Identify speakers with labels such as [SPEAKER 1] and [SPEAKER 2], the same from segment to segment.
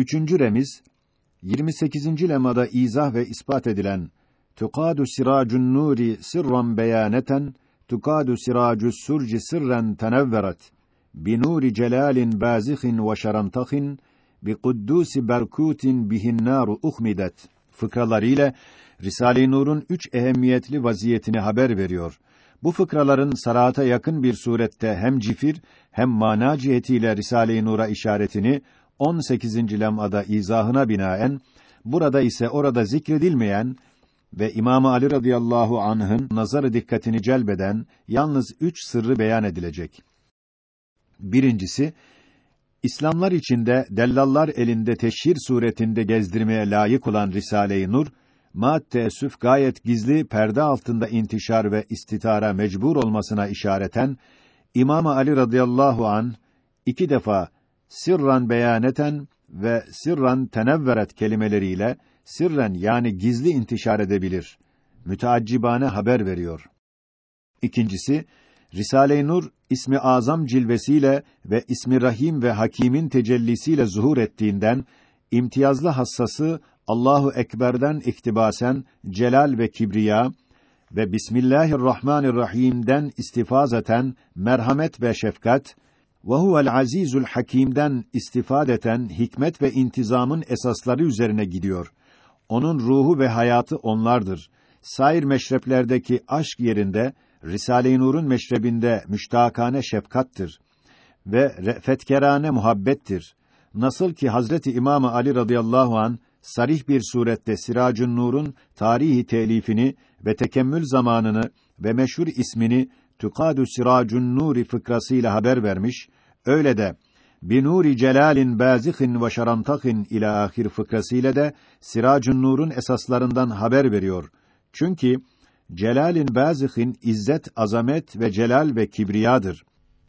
[SPEAKER 1] Üçüncü remiz 28. lemada izah ve ispat edilen Tukadu siracun nuri sirran beyaneten tukadu siracus surci sirren tenevveret bi nuri celalin bazihin ve şarantahin bi kuddusi berkutin bihin naru uhmidet fıkralarıyla Risale-i Nur'un üç ehemmiyetli vaziyetini haber veriyor. Bu fıkraların sarata yakın bir surette hem cifir hem mana cihetiyle Risale-i Nur'a işaretini 18. lem'ada izahına binaen burada ise orada zikredilmeyen ve İmam Ali radıyallahu anh'ın nazarı dikkatini celbeden yalnız üç sırrı beyan edilecek. Birincisi, İslamlar içinde dellallar elinde teşhir suretinde gezdirmeye layık olan Risale-i Nur, maat gayet gizli perde altında intişar ve istitara mecbur olmasına işareten İmam Ali radıyallahu an iki defa sirran beyaneten ve sirran tenevveret kelimeleriyle sirren yani gizli intişar edebilir. Müteaccibane haber veriyor. İkincisi Risale-i Nur ismi azam cilvesiyle ve ismi Rahim ve Hakim'in tecellisiyle zuhur ettiğinden imtiyazlı hassası Allahu ekberden iktibasen celal ve kibriya ve Bismillahirrahmanirrahim'den istifazeten merhamet ve şefkat ve huvel azizul hakim'den istifadeten hikmet ve intizamın esasları üzerine gidiyor. Onun ruhu ve hayatı onlardır. Sair meşreplerdeki aşk yerinde Risale-i Nur'un meşrebinde müştakane şefkattır ve re'fetkerane muhabbettir. Nasıl ki Hazreti İmam Ali radıyallahu an sarih bir surette Siracun Nur'un tarihi telifini ve tekemmül zamanını ve meşhur ismini Tukadu Siracun Nuri fıkrasıyla haber vermiş. Öyle de Binuri celalin bazihin ve şarantahin ila ahir fıkrasıyla de Siracun Nur'un esaslarından haber veriyor. Çünkü celalin bazihin izzet, azamet ve celal ve kibriyadır.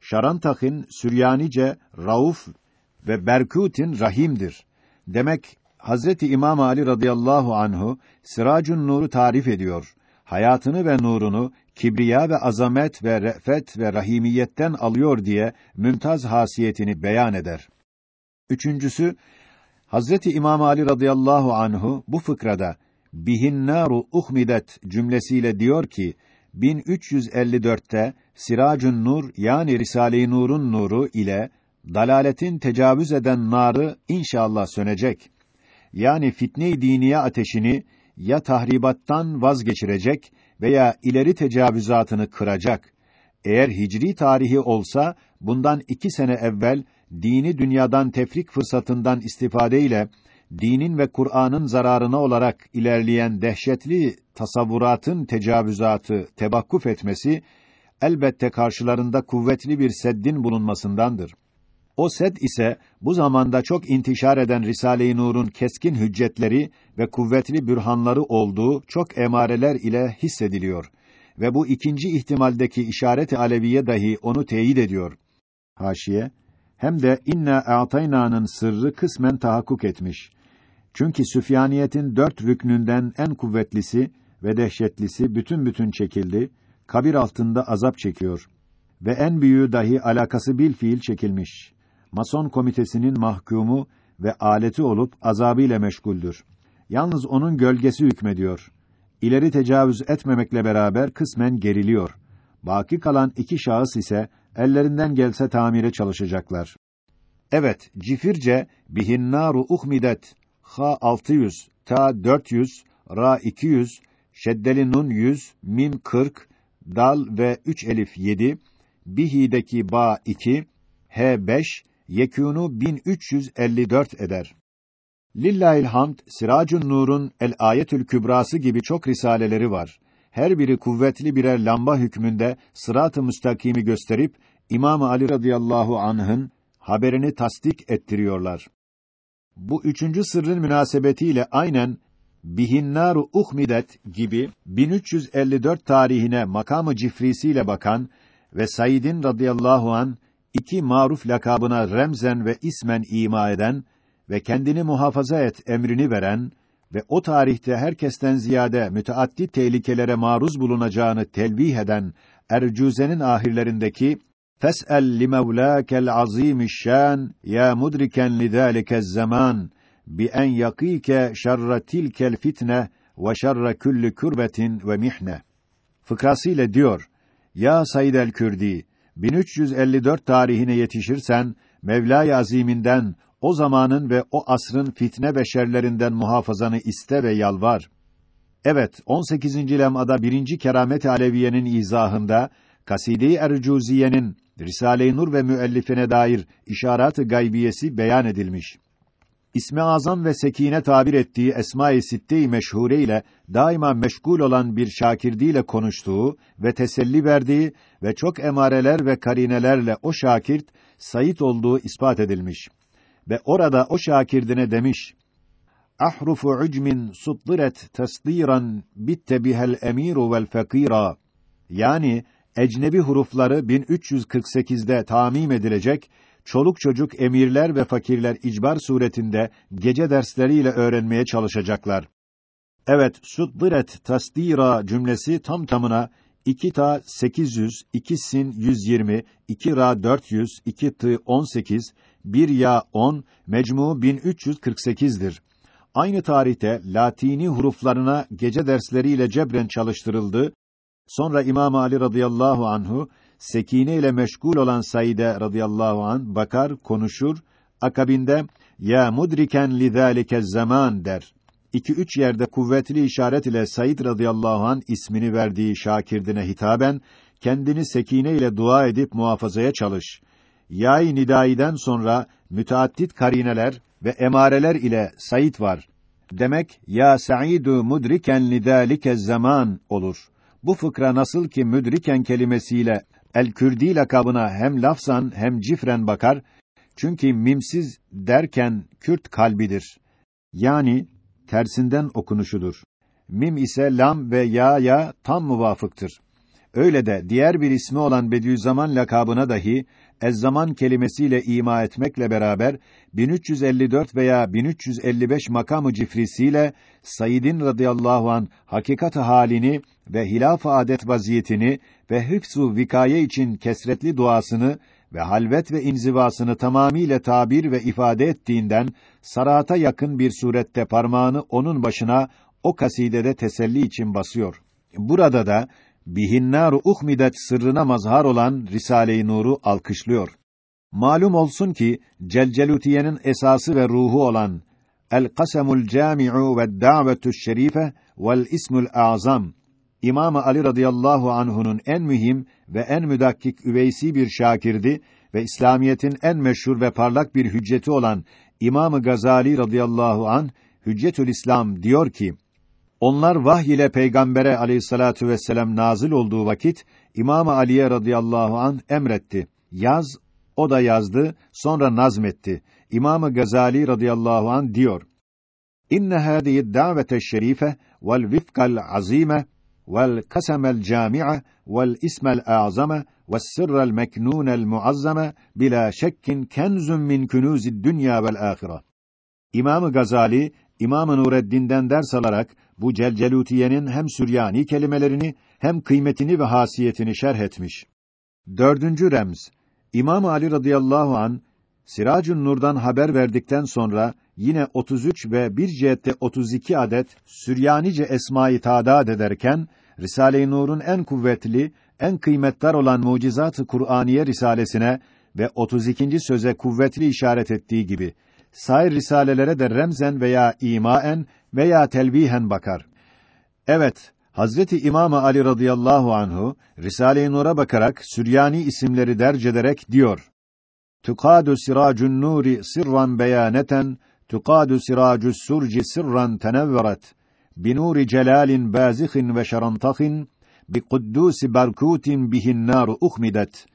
[SPEAKER 1] Şarantahin Süryanice rauf ve Berkut'in rahimdir. Demek Hazreti İmam Ali radıyallahu anhu Siracun Nur'u tarif ediyor. Hayatını ve nurunu kibriya ve azamet ve re'fet ve rahimiyetten alıyor diye mümtaz hasiyetini beyan eder. Üçüncüsü Hazreti İmam Ali radıyallahu anhu bu fıkrada bihin naru uhmidet cümlesiyle diyor ki 1354'te Siracun Nur yani Risale-i Nur'un nuru ile dalaletin tecavüz eden narı inşallah sönecek. Yani fitne-i diniye ateşini ya tahribattan vazgeçirecek veya ileri tecavüzatını kıracak. Eğer hicri tarihi olsa, bundan iki sene evvel, dini dünyadan tefrik fırsatından istifadeyle, dinin ve Kur'an'ın zararına olarak ilerleyen dehşetli tasavvuratın tecavüzatı tebakkuf etmesi, elbette karşılarında kuvvetli bir seddin bulunmasındandır. O sed ise bu zamanda çok intişar eden Risale-i Nur'un keskin hüccetleri ve kuvvetli bürhanları olduğu çok emareler ile hissediliyor ve bu ikinci ihtimaldeki işaret-i aleviye dahi onu teyit ediyor. Haşiye hem de inna a'tayna'nın sırrı kısmen tahakkuk etmiş. Çünkü Süfyaniyetin dört rüknünden en kuvvetlisi ve dehşetlisi bütün bütün çekildi, kabir altında azap çekiyor ve en büyüğü dahi alakası bil fiil çekilmiş. Mason komitesinin mahkumu ve aleti olup azabıyla meşguldür. Yalnız onun gölgesi hükmediyor. İleri tecavüz etmemekle beraber kısmen geriliyor. Baki kalan iki şahıs ise ellerinden gelse tamire çalışacaklar. Evet, cifirce bihinnaru uhmidet ha 600, ta 400, ra 200, şeddeli nun 100, mim 40, dal ve 3 elif 7, bihi'deki ba 2, h 5, yekûnu 1354 eder. Lillahil hamd, Siracun Nur'un El Ayetül Kübrası gibi çok risaleleri var. Her biri kuvvetli birer lamba hükmünde sırat-ı müstakimi gösterip İmam Ali radıyallahu anh'ın haberini tasdik ettiriyorlar. Bu üçüncü sırrın münasebetiyle aynen Bihinnaru Uhmidet gibi 1354 tarihine makamı cifrisiyle bakan ve Said'in radıyallahu an iki maruf lakabına remzen ve ismen ima eden ve kendini muhafaza et emrini veren ve o tarihte herkesten ziyade müteaddit tehlikelere maruz bulunacağını telvih eden Ercüze'nin ahirlerindeki Fes'el li mevlâkel azîmişşân ya mudriken lidâlikez zaman bi en yakike şerre tilkel fitne ve şerre kulli kurbetin ve mihne. Fıkrasıyla diyor: Ya Said el-Kürdi, 1354 tarihine yetişirsen Mevla-i Aziminden o zamanın ve o asrın fitne ve şerlerinden muhafazanı iste ve yalvar. Evet, 18. lem'ada birinci keramet aleviyenin izahında Kaside-i Ercuziye'nin Risale-i Nur ve müellifine dair işaret-ı gaybiyesi beyan edilmiş. İsmi Azam ve Sekine tabir ettiği Esma-i Sitte-i meşhure ile daima meşgul olan bir şakirdiyle konuştuğu ve teselli verdiği ve çok emareler ve karinelerle o şakirt sayit olduğu ispat edilmiş. Ve orada o şakirdine demiş: Ahrufu ucmin suddiret tasdiran bitte bihel emiru vel fakira. Yani ecnebi hurufları 1348'de tamim edilecek, çoluk çocuk emirler ve fakirler icbar suretinde gece dersleriyle öğrenmeye çalışacaklar. Evet, suddiret tasdira cümlesi tam tamına 2 ta 800, 2 sin 120, 2 ra 400, 2 tı 18, 1 ya 10, mecmu 1348'dir. Aynı tarihte Latini huruflarına gece dersleriyle cebren çalıştırıldı. Sonra İmam Ali radıyallahu anhu sekine ile meşgul olan Saide radıyallahu an bakar, konuşur. Akabinde ya mudriken lidalike zaman der. İki üç yerde kuvvetli işaret ile Said radıyallahu an ismini verdiği şakirdine hitaben kendini sekine ile dua edip muhafazaya çalış. Yay nidaiden sonra müteaddit karineler ve emareler ile Said var. Demek ya Saidu mudriken lidalike zaman olur. Bu fıkra nasıl ki müdriken kelimesiyle el-Kürdi lakabına hem lafzan hem cifren bakar. Çünkü mimsiz derken Kürt kalbidir. Yani tersinden okunuşudur. Mim ise lam ve ya ya tam muvafıktır. Öyle de diğer bir ismi olan Bediüzzaman lakabına dahi ez-zaman kelimesiyle ima etmekle beraber 1354 veya 1355 makamı cifrisiyle Said'in radıyallahu an hakikat halini ve hilaf adet vaziyetini ve hıfzu vikaye için kesretli duasını ve halvet ve inzivasını tamamiyle tabir ve ifade ettiğinden sarata yakın bir surette parmağını onun başına o kasidede teselli için basıyor. Burada da bihinnaru uhmidet sırrına mazhar olan Risale-i Nur'u alkışlıyor. Malum olsun ki Celcelutiye'nin esası ve ruhu olan El Kasemul Cami'u ve Davetu's Şerife vel İsmul Azam İmam Ali radıyallahu anhu'nun en mühim ve en müdakkik üveysi bir şakirdi ve İslamiyetin en meşhur ve parlak bir hücceti olan İmam Gazali radıyallahu an Hüccetül İslam diyor ki onlar vahiy ile peygambere aleyhissalatu vesselam nazil olduğu vakit İmam Ali'ye radıyallahu an emretti. Yaz, o da yazdı, sonra nazmetti. İmam Gazali radıyallahu an diyor: İnne hâzihi davete şerife vel vifkal azime vel kasemel cami'a vel ismel a'zame ve sırrel meknunel muazzame bila şekkin kenzun min. İmam Gazali İmam Nureddin'den ders alarak bu Celcelutiye'nin hem Süryani kelimelerini hem kıymetini ve hasiyetini şerh etmiş. Dördüncü remz. İmam Ali radıyallahu an Siracun Nur'dan haber verdikten sonra yine 33 ve bir cihette 32 adet Süryanice esmayı tadat ederken Risale-i Nur'un en kuvvetli, en kıymetdar olan Mucizat-ı Kur'aniye risalesine ve 32. söze kuvvetli işaret ettiği gibi sair risalelere de remzen veya imaen veya telvihen bakar. Evet, Hazreti İmam Ali radıyallahu anhu Risale-i Nur'a bakarak Süryani isimleri derc ederek diyor: Tukadu siracun nuri sirran beyaneten تقاد سراج السرج سرا تنورت بنور جلال بازخ وشرنطخ بقدوس بركوت به النار أخمدت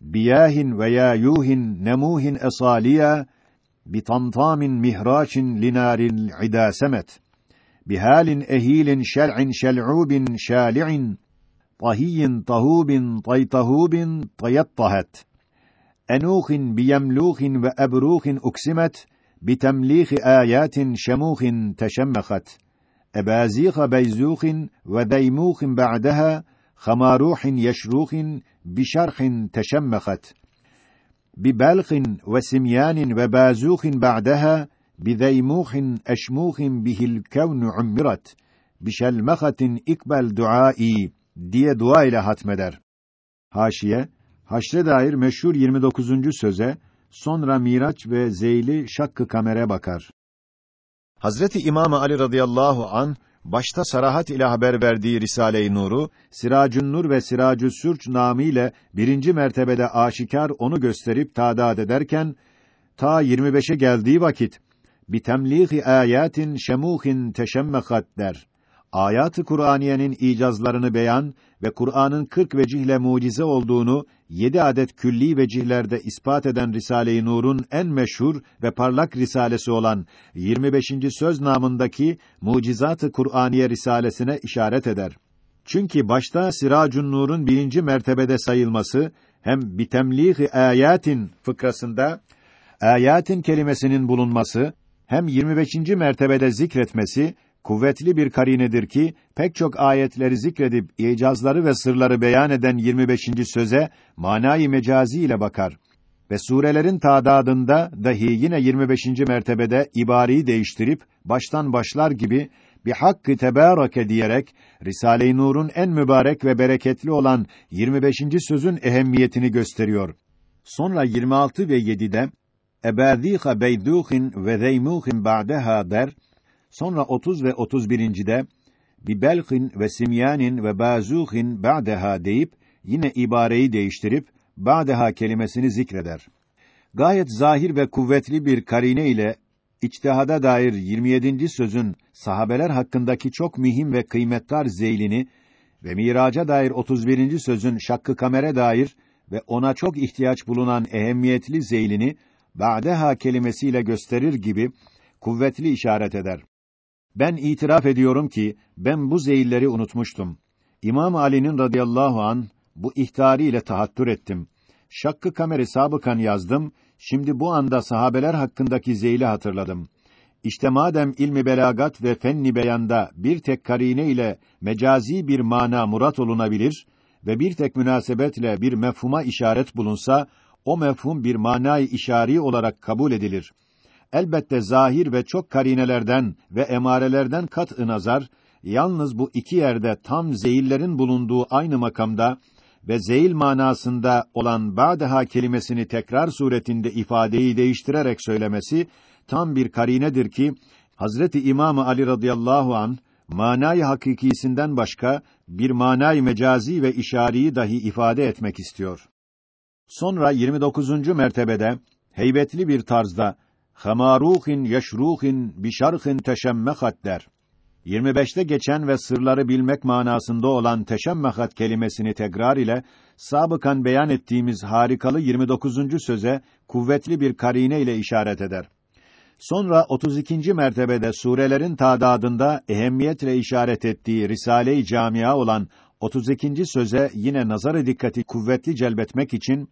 [SPEAKER 1] بياه ويايوه نموه أصاليا بطمطام مهراش لنار العدا سمت بهال أهيل شلع شلعوب شالع طهي طهوب طيطهوب طيطهت أنوخ بيملوخ وأبروخ أكسمت bitemlihi ayatin şemuhin teşemmehat ebaziha beyzuhin ve deymuhin ba'daha hamaruhin yeşruhin bi şerhin teşemmehat bi belhin ve simyanin ve bazuhin ba'daha bi deymuhin eşmuhin bihil kevnu ummirat bi şelmehatin ikbel duai diye dua ile hatmeder. Haşiye Haşre dair meşhur 29. söze sonra Miraç ve Zeyli şakkı kamere bakar. Hazreti İmam Ali radıyallahu an başta sarahat ile haber verdiği Risale-i Nur'u Siracün Nur ve Siracü Sürç namıyla birinci mertebede aşikar onu gösterip tadat ederken ta 25'e geldiği vakit bitemlihi ayatin şemuhin teşemmehat der ayat-ı Kur'aniyenin icazlarını beyan ve Kur'an'ın 40 vecihle mucize olduğunu yedi adet külli vecihlerde ispat eden Risale-i Nur'un en meşhur ve parlak risalesi olan 25. söz namındaki Mucizat-ı Kur'aniye risalesine işaret eder. Çünkü başta Siracun Nur'un birinci mertebede sayılması hem bitemlihi ayatin fıkrasında ayatin kelimesinin bulunması hem 25. mertebede zikretmesi kuvvetli bir karinedir ki pek çok ayetleri zikredip icazları ve sırları beyan eden 25. söze manayı mecazi ile bakar ve surelerin tadadında dahi yine 25. mertebede ibariyi değiştirip baştan başlar gibi bir hakkı tebareke diyerek Risale-i Nur'un en mübarek ve bereketli olan 25. sözün ehemmiyetini gösteriyor. Sonra 26 ve 7'de ebâzîhe beydûhin ve zeymuhin ba'deha der Sonra 30 ve 31.de bi belhin ve simyanin ve bazuhin ba'deha deyip yine ibareyi değiştirip ba'deha kelimesini zikreder. Gayet zahir ve kuvvetli bir karine ile içtihada dair 27. sözün sahabeler hakkındaki çok mühim ve kıymetdar zeylini ve miraca dair 31. sözün şakkı kamere dair ve ona çok ihtiyaç bulunan ehemmiyetli zeylini ba'deha kelimesiyle gösterir gibi kuvvetli işaret eder. Ben itiraf ediyorum ki ben bu zeyilleri unutmuştum. İmam Ali'nin radıyallahu an bu ihtariyle tahattür ettim. Şakkı kameri sabıkan yazdım. Şimdi bu anda sahabeler hakkındaki zeyli hatırladım. İşte madem ilmi belagat ve fenni beyanda bir tek karine ile mecazi bir mana murat olunabilir ve bir tek münasebetle bir mefhuma işaret bulunsa, o mefhum bir manayı işari olarak kabul edilir elbette zahir ve çok karinelerden ve emarelerden kat-ı nazar yalnız bu iki yerde tam zeyillerin bulunduğu aynı makamda ve zeyil manasında olan ba'deha kelimesini tekrar suretinde ifadeyi değiştirerek söylemesi tam bir karinedir ki Hazreti İmam Ali radıyallahu an manayı hakikisinden başka bir manayı mecazi ve işariyi dahi ifade etmek istiyor. Sonra 29. mertebede heybetli bir tarzda hemaruhin yeşruhin bişarhin teşemmehat der. 25'te geçen ve sırları bilmek manasında olan teşemmehat kelimesini tekrar ile sabıkan beyan ettiğimiz harikalı 29. söze kuvvetli bir karine ile işaret eder. Sonra 32. mertebede surelerin tadadında ehemmiyetle işaret ettiği Risale-i Camia olan 32. söze yine nazarı dikkati kuvvetli celbetmek için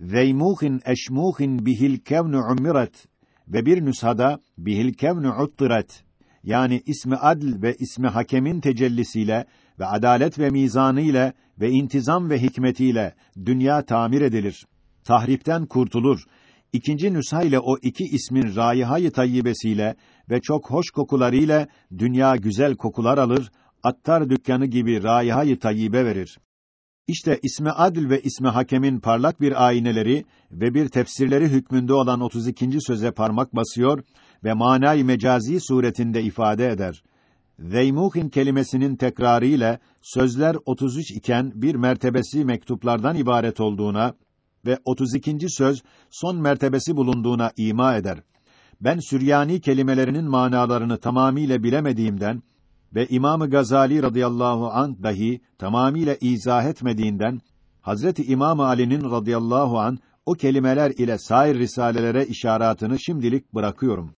[SPEAKER 1] Zeymuhin eşmuhin bihil kevnu ummirat ve bir nüshada bihil kevnu uttirat yani ismi adl ve ismi hakemin tecellisiyle ve adalet ve mizanı ile ve intizam ve hikmetiyle dünya tamir edilir. Tahripten kurtulur. İkinci nüsha ile o iki ismin raihay tayyibesiyle ve çok hoş kokularıyla dünya güzel kokular alır, attar dükkanı gibi raihay tayyibe verir. İşte ismi adil ve ismi hakemin parlak bir ayneleri ve bir tefsirleri hükmünde olan 32. söze parmak basıyor ve manayı mecazi suretinde ifade eder. Zeymuhin kelimesinin tekrarı ile sözler 33 iken bir mertebesi mektuplardan ibaret olduğuna ve 32. söz son mertebesi bulunduğuna ima eder. Ben Süryani kelimelerinin manalarını tamamiyle bilemediğimden ve İmamı Gazali radıyallahu an dahi tamamiyle izah etmediğinden Hazreti İmam Ali'nin radıyallahu an o kelimeler ile sair risalelere işaretini şimdilik bırakıyorum.